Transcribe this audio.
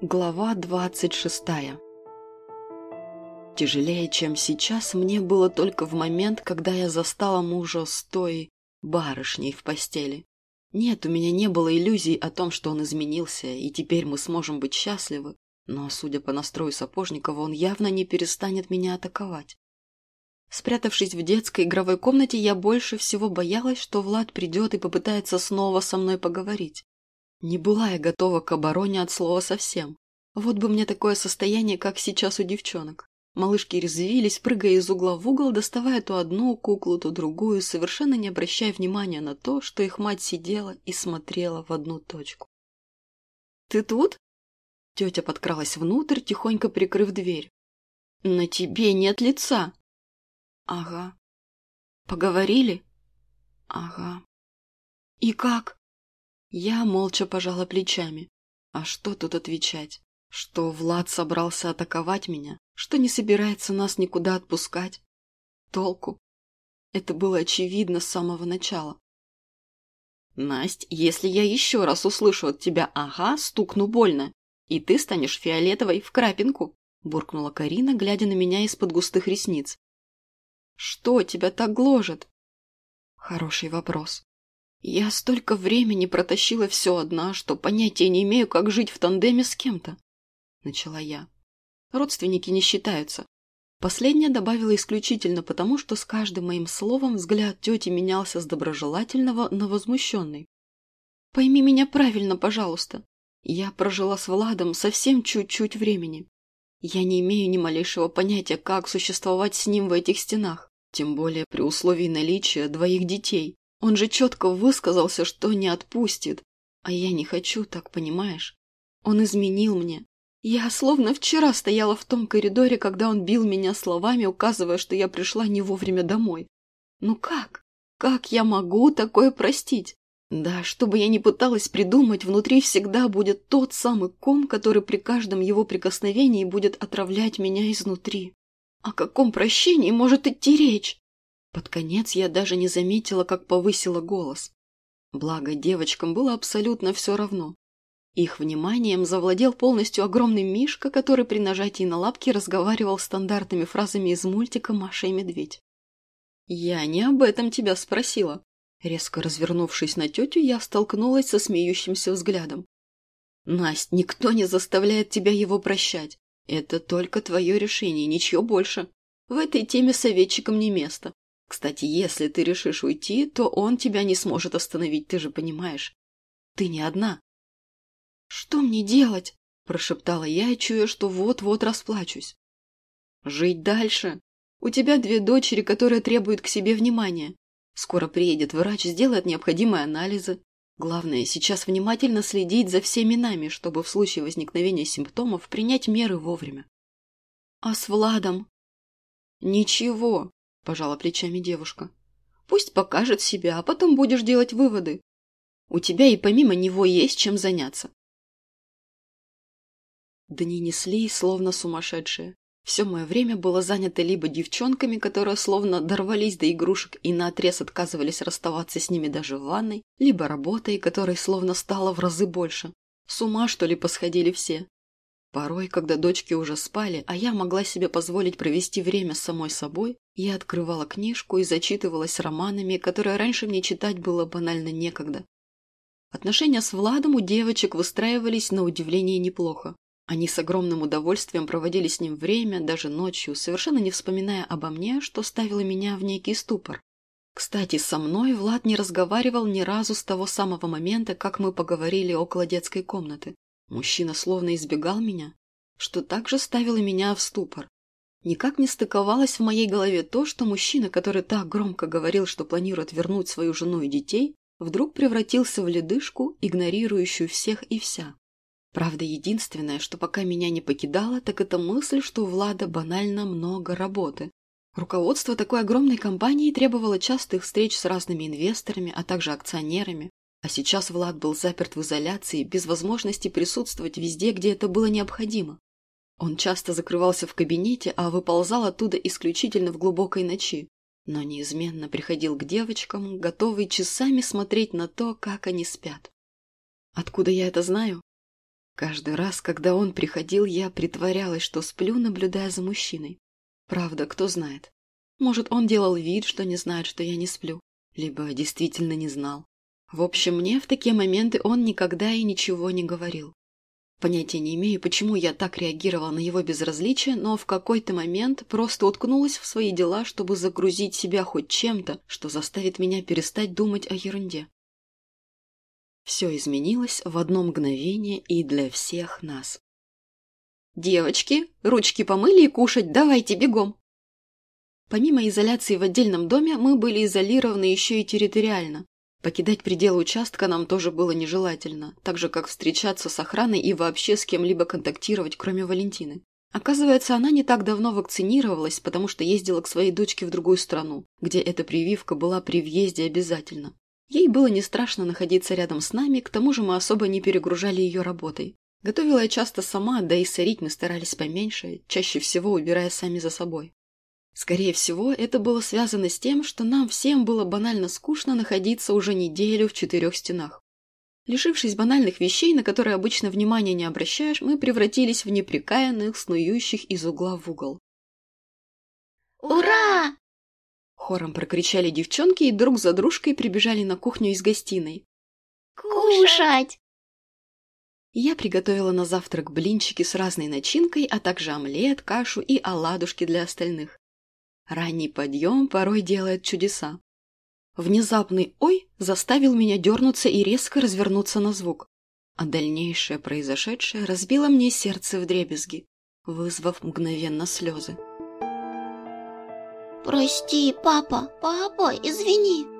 Глава двадцать шестая Тяжелее, чем сейчас, мне было только в момент, когда я застала мужа с той барышней в постели. Нет, у меня не было иллюзий о том, что он изменился, и теперь мы сможем быть счастливы, но, судя по настрою Сапожникова, он явно не перестанет меня атаковать. Спрятавшись в детской игровой комнате, я больше всего боялась, что Влад придет и попытается снова со мной поговорить. Не была я готова к обороне от слова совсем. Вот бы мне такое состояние, как сейчас у девчонок. Малышки резвились, прыгая из угла в угол, доставая то одну куклу, то другую, совершенно не обращая внимания на то, что их мать сидела и смотрела в одну точку. «Ты тут?» Тетя подкралась внутрь, тихонько прикрыв дверь. «На тебе нет лица!» «Ага». «Поговорили?» «Ага». «И как?» Я молча пожала плечами. А что тут отвечать? Что Влад собрался атаковать меня? Что не собирается нас никуда отпускать? Толку? Это было очевидно с самого начала. Насть, если я еще раз услышу от тебя «ага», стукну больно, и ты станешь фиолетовой в крапинку, буркнула Карина, глядя на меня из-под густых ресниц. Что тебя так гложет? Хороший вопрос. Я столько времени протащила все одна, что понятия не имею, как жить в тандеме с кем-то. Начала я. Родственники не считаются. Последняя добавила исключительно потому, что с каждым моим словом взгляд тети менялся с доброжелательного на возмущенный. Пойми меня правильно, пожалуйста. Я прожила с Владом совсем чуть-чуть времени. Я не имею ни малейшего понятия, как существовать с ним в этих стенах, тем более при условии наличия двоих детей. Он же четко высказался, что не отпустит. А я не хочу так, понимаешь? Он изменил мне. Я словно вчера стояла в том коридоре, когда он бил меня словами, указывая, что я пришла не вовремя домой. Ну как? Как я могу такое простить? Да, что бы я ни пыталась придумать, внутри всегда будет тот самый ком, который при каждом его прикосновении будет отравлять меня изнутри. О каком прощении может идти речь? Под конец я даже не заметила, как повысила голос. Благо, девочкам было абсолютно все равно. Их вниманием завладел полностью огромный Мишка, который при нажатии на лапки разговаривал стандартными фразами из мультика «Маша и медведь». «Я не об этом тебя спросила». Резко развернувшись на тетю, я столкнулась со смеющимся взглядом. «Насть, никто не заставляет тебя его прощать. Это только твое решение, ничего больше. В этой теме советчикам не место. Кстати, если ты решишь уйти, то он тебя не сможет остановить, ты же понимаешь. Ты не одна. Что мне делать? Прошептала я, чуя, что вот-вот расплачусь. Жить дальше. У тебя две дочери, которые требуют к себе внимания. Скоро приедет врач, сделает необходимые анализы. Главное, сейчас внимательно следить за всеми нами, чтобы в случае возникновения симптомов принять меры вовремя. А с Владом? Ничего, пожала плечами девушка. Пусть покажет себя, а потом будешь делать выводы. У тебя и помимо него есть чем заняться. Дни несли, словно сумасшедшие. Все мое время было занято либо девчонками, которые словно дорвались до игрушек и наотрез отказывались расставаться с ними даже в ванной, либо работой, которой словно стало в разы больше. С ума, что ли, посходили все. Порой, когда дочки уже спали, а я могла себе позволить провести время с самой собой, я открывала книжку и зачитывалась романами, которые раньше мне читать было банально некогда. Отношения с Владом у девочек выстраивались на удивление неплохо. Они с огромным удовольствием проводили с ним время, даже ночью, совершенно не вспоминая обо мне, что ставило меня в некий ступор. Кстати, со мной Влад не разговаривал ни разу с того самого момента, как мы поговорили около детской комнаты. Мужчина словно избегал меня, что также ставило меня в ступор. Никак не стыковалось в моей голове то, что мужчина, который так громко говорил, что планирует вернуть свою жену и детей, вдруг превратился в ледышку, игнорирующую всех и вся. Правда, единственное, что пока меня не покидало, так это мысль, что у Влада банально много работы. Руководство такой огромной компании требовало частых встреч с разными инвесторами, а также акционерами, а сейчас Влад был заперт в изоляции, без возможности присутствовать везде, где это было необходимо. Он часто закрывался в кабинете, а выползал оттуда исключительно в глубокой ночи, но неизменно приходил к девочкам, готовый часами смотреть на то, как они спят. Откуда я это знаю? Каждый раз, когда он приходил, я притворялась, что сплю, наблюдая за мужчиной. Правда, кто знает. Может, он делал вид, что не знает, что я не сплю. Либо действительно не знал. В общем, мне в такие моменты он никогда и ничего не говорил. Понятия не имею, почему я так реагировала на его безразличие, но в какой-то момент просто уткнулась в свои дела, чтобы загрузить себя хоть чем-то, что заставит меня перестать думать о ерунде. Все изменилось в одно мгновение и для всех нас. «Девочки, ручки помыли и кушать, давайте бегом!» Помимо изоляции в отдельном доме, мы были изолированы еще и территориально. Покидать пределы участка нам тоже было нежелательно, так же, как встречаться с охраной и вообще с кем-либо контактировать, кроме Валентины. Оказывается, она не так давно вакцинировалась, потому что ездила к своей дочке в другую страну, где эта прививка была при въезде обязательно. Ей было не страшно находиться рядом с нами, к тому же мы особо не перегружали ее работой. Готовила я часто сама, да и сорить мы старались поменьше, чаще всего убирая сами за собой. Скорее всего, это было связано с тем, что нам всем было банально скучно находиться уже неделю в четырех стенах. Лишившись банальных вещей, на которые обычно внимания не обращаешь, мы превратились в неприкаянных, снующих из угла в угол. «Ура!» Хором прокричали девчонки и друг за дружкой прибежали на кухню из гостиной. «Кушать!» Я приготовила на завтрак блинчики с разной начинкой, а также омлет, кашу и оладушки для остальных. Ранний подъем порой делает чудеса. Внезапный «ой» заставил меня дернуться и резко развернуться на звук. А дальнейшее произошедшее разбило мне сердце в дребезги, вызвав мгновенно слезы. «Прости, папа, папа, извини!»